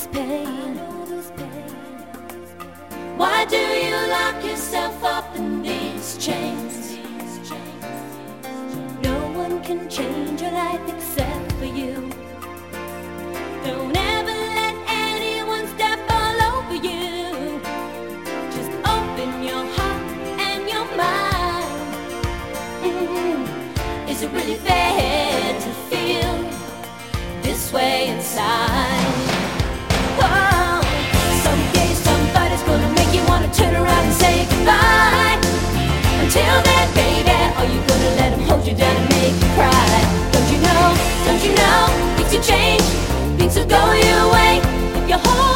this pain. Why do you lock yourself up in these chains? No one can change your life except for you. Don't ever let anyone step all over you. Just open your heart and your mind. Mm, Is it really fair you down and make you cry? Don't you know? Don't you know? Things will change, things will go your way if you hold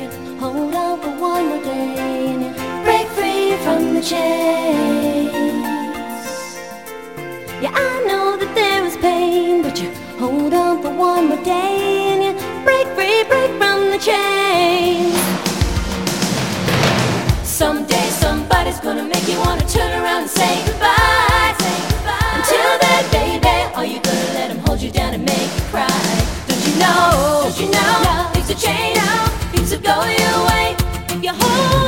you hold on for one more day and you break free from the chains. Yeah, I know that there is pain, but you hold on for one more day and you break free, break from the chains. Someday somebody's gonna make you wanna turn around and say goodbye. Until then, baby, are you gonna let him hold you down and make you cry? Don't you know? Don't you know? throw you away if you hold